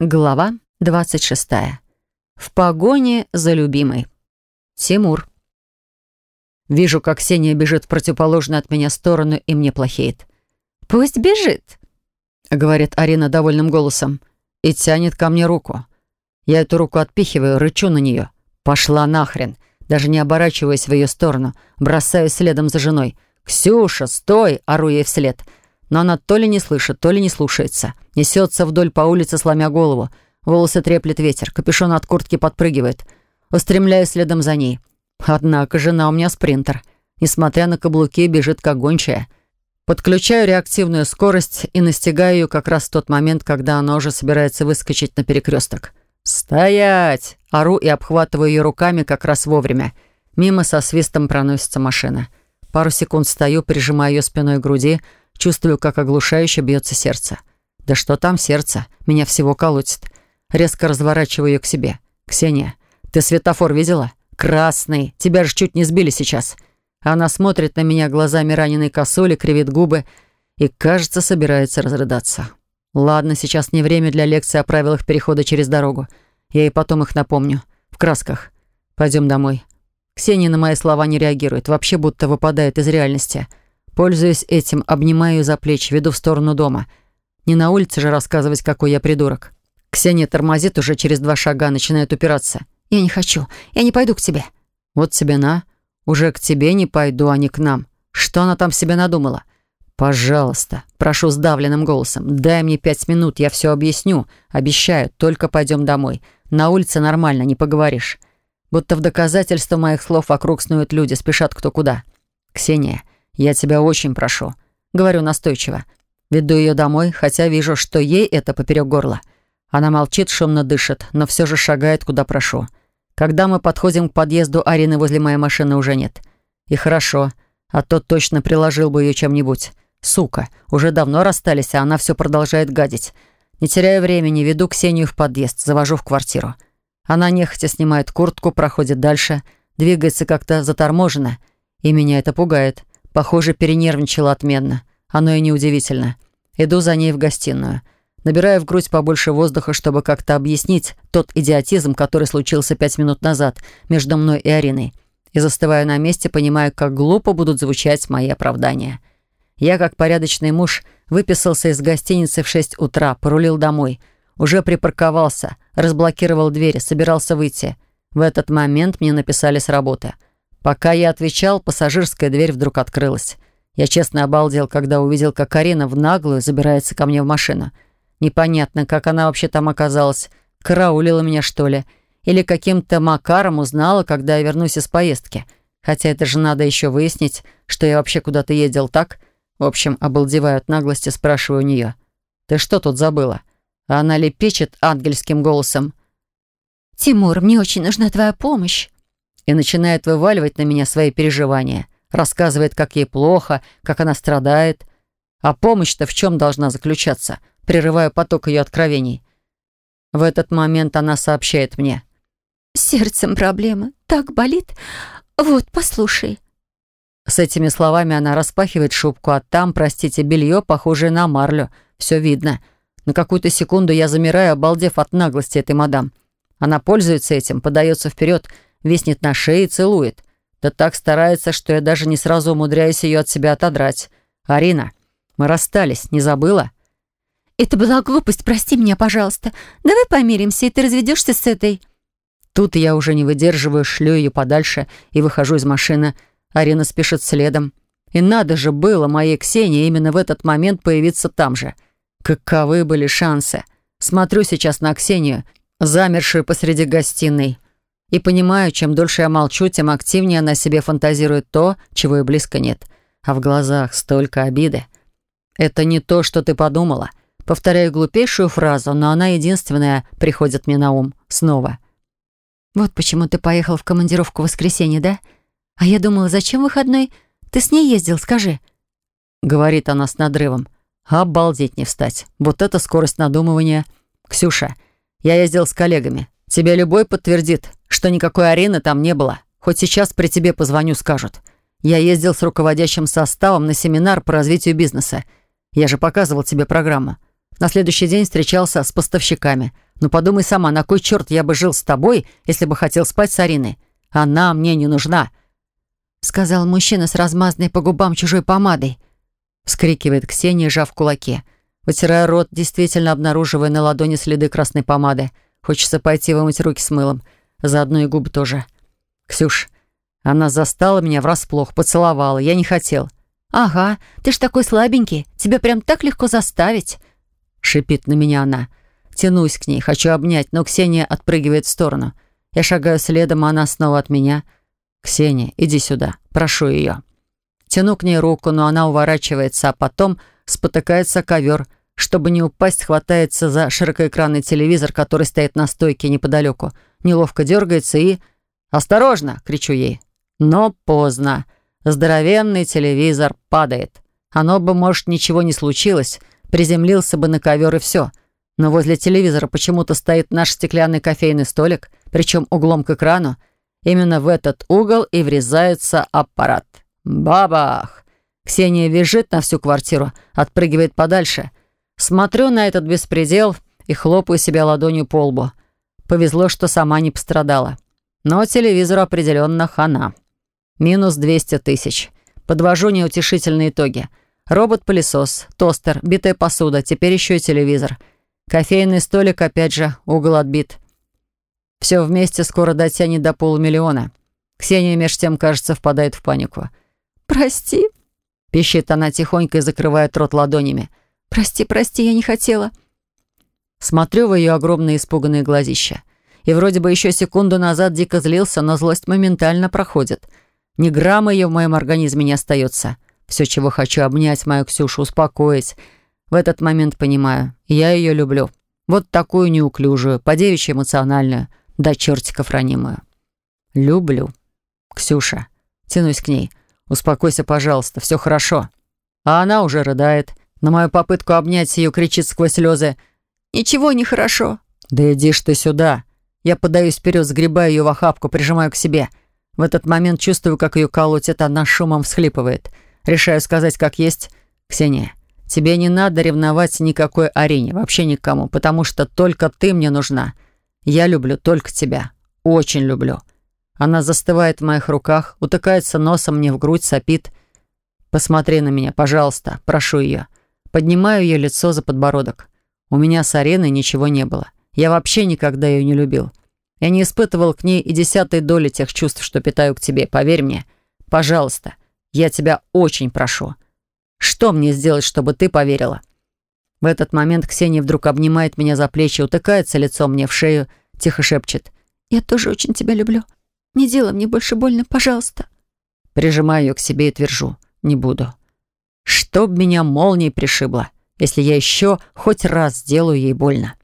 Глава 26. В погоне за любимой. Тимур. Вижу, как Ксения бежит в противоположную от меня сторону, и мне плохеет. «Пусть бежит», — говорит Арина довольным голосом, и тянет ко мне руку. Я эту руку отпихиваю, рычу на нее. «Пошла нахрен!» Даже не оборачиваясь в ее сторону, бросаюсь следом за женой. «Ксюша, стой!» — ору ей вслед — но она то ли не слышит, то ли не слушается. Несется вдоль по улице, сломя голову. Волосы треплет ветер, капюшон от куртки подпрыгивает. Устремляюсь следом за ней. Однако жена у меня спринтер. Несмотря на каблуки, бежит как гончая. Подключаю реактивную скорость и настигаю ее как раз в тот момент, когда она уже собирается выскочить на перекресток. «Стоять!» Ору и обхватываю ее руками как раз вовремя. Мимо со свистом проносится машина. Пару секунд стою, прижимаю ее спиной к груди, Чувствую, как оглушающе бьется сердце. Да что там сердце? Меня всего колотит. Резко разворачиваю ее к себе. «Ксения, ты светофор видела? Красный. Тебя же чуть не сбили сейчас». Она смотрит на меня глазами раненой косули, кривит губы и, кажется, собирается разрыдаться. Ладно, сейчас не время для лекции о правилах перехода через дорогу. Я и потом их напомню. В красках. Пойдем домой. Ксения на мои слова не реагирует, вообще будто выпадает из реальности. Пользуясь этим, обнимаю ее за плечи, веду в сторону дома. Не на улице же рассказывать, какой я придурок. Ксения тормозит уже через два шага, начинает упираться. «Я не хочу. Я не пойду к тебе». «Вот тебе на. Уже к тебе не пойду, а не к нам. Что она там себе надумала?» «Пожалуйста, прошу сдавленным голосом, дай мне пять минут, я все объясню. Обещаю, только пойдем домой. На улице нормально, не поговоришь». Будто в доказательство моих слов вокруг снуют люди, спешат кто куда. «Ксения, «Я тебя очень прошу», — говорю настойчиво. Веду ее домой, хотя вижу, что ей это поперек горла. Она молчит, шумно дышит, но все же шагает, куда прошу. Когда мы подходим к подъезду, Арины возле моей машины уже нет. И хорошо, а то точно приложил бы ее чем-нибудь. Сука, уже давно расстались, а она все продолжает гадить. Не теряя времени, веду Ксению в подъезд, завожу в квартиру. Она нехотя снимает куртку, проходит дальше, двигается как-то заторможенно, и меня это пугает. Похоже, перенервничала отменно. Оно и неудивительно. Иду за ней в гостиную. Набираю в грудь побольше воздуха, чтобы как-то объяснить тот идиотизм, который случился пять минут назад между мной и Ариной. И застываю на месте, понимая, как глупо будут звучать мои оправдания. Я, как порядочный муж, выписался из гостиницы в шесть утра, порулил домой. Уже припарковался, разблокировал двери, собирался выйти. В этот момент мне написали с работы — Пока я отвечал, пассажирская дверь вдруг открылась. Я честно обалдел, когда увидел, как Карина в наглую забирается ко мне в машину. Непонятно, как она вообще там оказалась. Караулила меня, что ли? Или каким-то макаром узнала, когда я вернусь из поездки. Хотя это же надо еще выяснить, что я вообще куда-то ездил так. В общем, обалдеваю от наглости, спрашиваю у нее. «Ты что тут забыла?» А она лепечет ангельским голосом. «Тимур, мне очень нужна твоя помощь» и начинает вываливать на меня свои переживания. Рассказывает, как ей плохо, как она страдает. А помощь-то в чем должна заключаться? Прерываю поток ее откровений. В этот момент она сообщает мне. «С сердцем проблема. Так болит. Вот, послушай». С этими словами она распахивает шубку, а там, простите, белье, похожее на марлю. Все видно. На какую-то секунду я замираю, обалдев от наглости этой мадам. Она пользуется этим, подается вперед, виснет на шее и целует. Да так старается, что я даже не сразу умудряюсь ее от себя отодрать. «Арина, мы расстались, не забыла?» «Это была глупость, прости меня, пожалуйста. Давай помиримся, и ты разведешься с этой...» Тут я уже не выдерживаю, шлю ее подальше и выхожу из машины. Арина спешит следом. И надо же было моей Ксении именно в этот момент появиться там же. Каковы были шансы? Смотрю сейчас на Ксению, замершую посреди гостиной. И понимаю, чем дольше я молчу, тем активнее она себе фантазирует то, чего и близко нет. А в глазах столько обиды. Это не то, что ты подумала. Повторяю глупейшую фразу, но она единственная приходит мне на ум. Снова. «Вот почему ты поехал в командировку в воскресенье, да? А я думала, зачем выходной? Ты с ней ездил, скажи». Говорит она с надрывом. Обалдеть не встать. Вот это скорость надумывания. Ксюша, я ездил с коллегами. Тебе любой подтвердит, что никакой арены там не было. Хоть сейчас при тебе позвоню, скажут. Я ездил с руководящим составом на семинар по развитию бизнеса. Я же показывал тебе программу. На следующий день встречался с поставщиками. Но подумай сама, на кой черт я бы жил с тобой, если бы хотел спать с Ариной? Она мне не нужна», — сказал мужчина с размазанной по губам чужой помадой. Вскрикивает Ксения, сжав кулаки. Вытирая рот, действительно обнаруживая на ладони следы красной помады. Хочется пойти вымыть руки с мылом. Заодно и губы тоже. «Ксюш, она застала меня врасплох, поцеловала. Я не хотел». «Ага, ты ж такой слабенький. Тебя прям так легко заставить». Шипит на меня она. Тянусь к ней, хочу обнять, но Ксения отпрыгивает в сторону. Я шагаю следом, а она снова от меня. «Ксения, иди сюда. Прошу ее». Тяну к ней руку, но она уворачивается, а потом спотыкается ковер. Чтобы не упасть, хватается за широкоэкранный телевизор, который стоит на стойке неподалеку. Неловко дергается и... «Осторожно!» — кричу ей. Но поздно. Здоровенный телевизор падает. Оно бы, может, ничего не случилось, приземлился бы на ковер и все. Но возле телевизора почему-то стоит наш стеклянный кофейный столик, причем углом к экрану. Именно в этот угол и врезается аппарат. Бабах! Ксения визжит на всю квартиру, отпрыгивает подальше. Смотрю на этот беспредел и хлопаю себя ладонью по лбу. Повезло, что сама не пострадала. Но телевизору определенно хана. Минус 200 тысяч. Подвожу неутешительные итоги. Робот-пылесос, тостер, битая посуда, теперь еще и телевизор. Кофейный столик, опять же, угол отбит. Все вместе скоро дотянет до полумиллиона. Ксения меж тем, кажется, впадает в панику. «Прости», — пищит она тихонько и закрывает рот ладонями. «Прости, прости, я не хотела». Смотрю в ее огромные испуганные глазища. И вроде бы еще секунду назад дико злился, но злость моментально проходит. Ни грамма ее в моем организме не остается. Все, чего хочу, обнять мою Ксюшу, успокоить. В этот момент понимаю, я ее люблю. Вот такую неуклюжую, по-девичьи эмоциональную, до чертиков ранимую. Люблю. Ксюша. Тянусь к ней. Успокойся, пожалуйста, все хорошо. А она уже рыдает. На мою попытку обнять ее кричит сквозь слезы. «Ничего не хорошо». «Да иди ж ты сюда». Я подаюсь вперед, сгребаю ее в охапку, прижимаю к себе. В этот момент чувствую, как ее колотит, она шумом всхлипывает. Решаю сказать, как есть. «Ксения, тебе не надо ревновать никакой арене, вообще никому, потому что только ты мне нужна. Я люблю только тебя. Очень люблю». Она застывает в моих руках, утыкается носом мне в грудь, сопит. «Посмотри на меня, пожалуйста, прошу ее». Поднимаю ее лицо за подбородок. У меня с ареной ничего не было. Я вообще никогда ее не любил. Я не испытывал к ней и десятой доли тех чувств, что питаю к тебе. Поверь мне. Пожалуйста, я тебя очень прошу. Что мне сделать, чтобы ты поверила?» В этот момент Ксения вдруг обнимает меня за плечи, утыкается лицом мне в шею, тихо шепчет. «Я тоже очень тебя люблю. Не делай мне больше больно, пожалуйста». Прижимаю ее к себе и твержу. «Не буду. Чтоб меня молнией пришибло, если я еще хоть раз сделаю ей больно».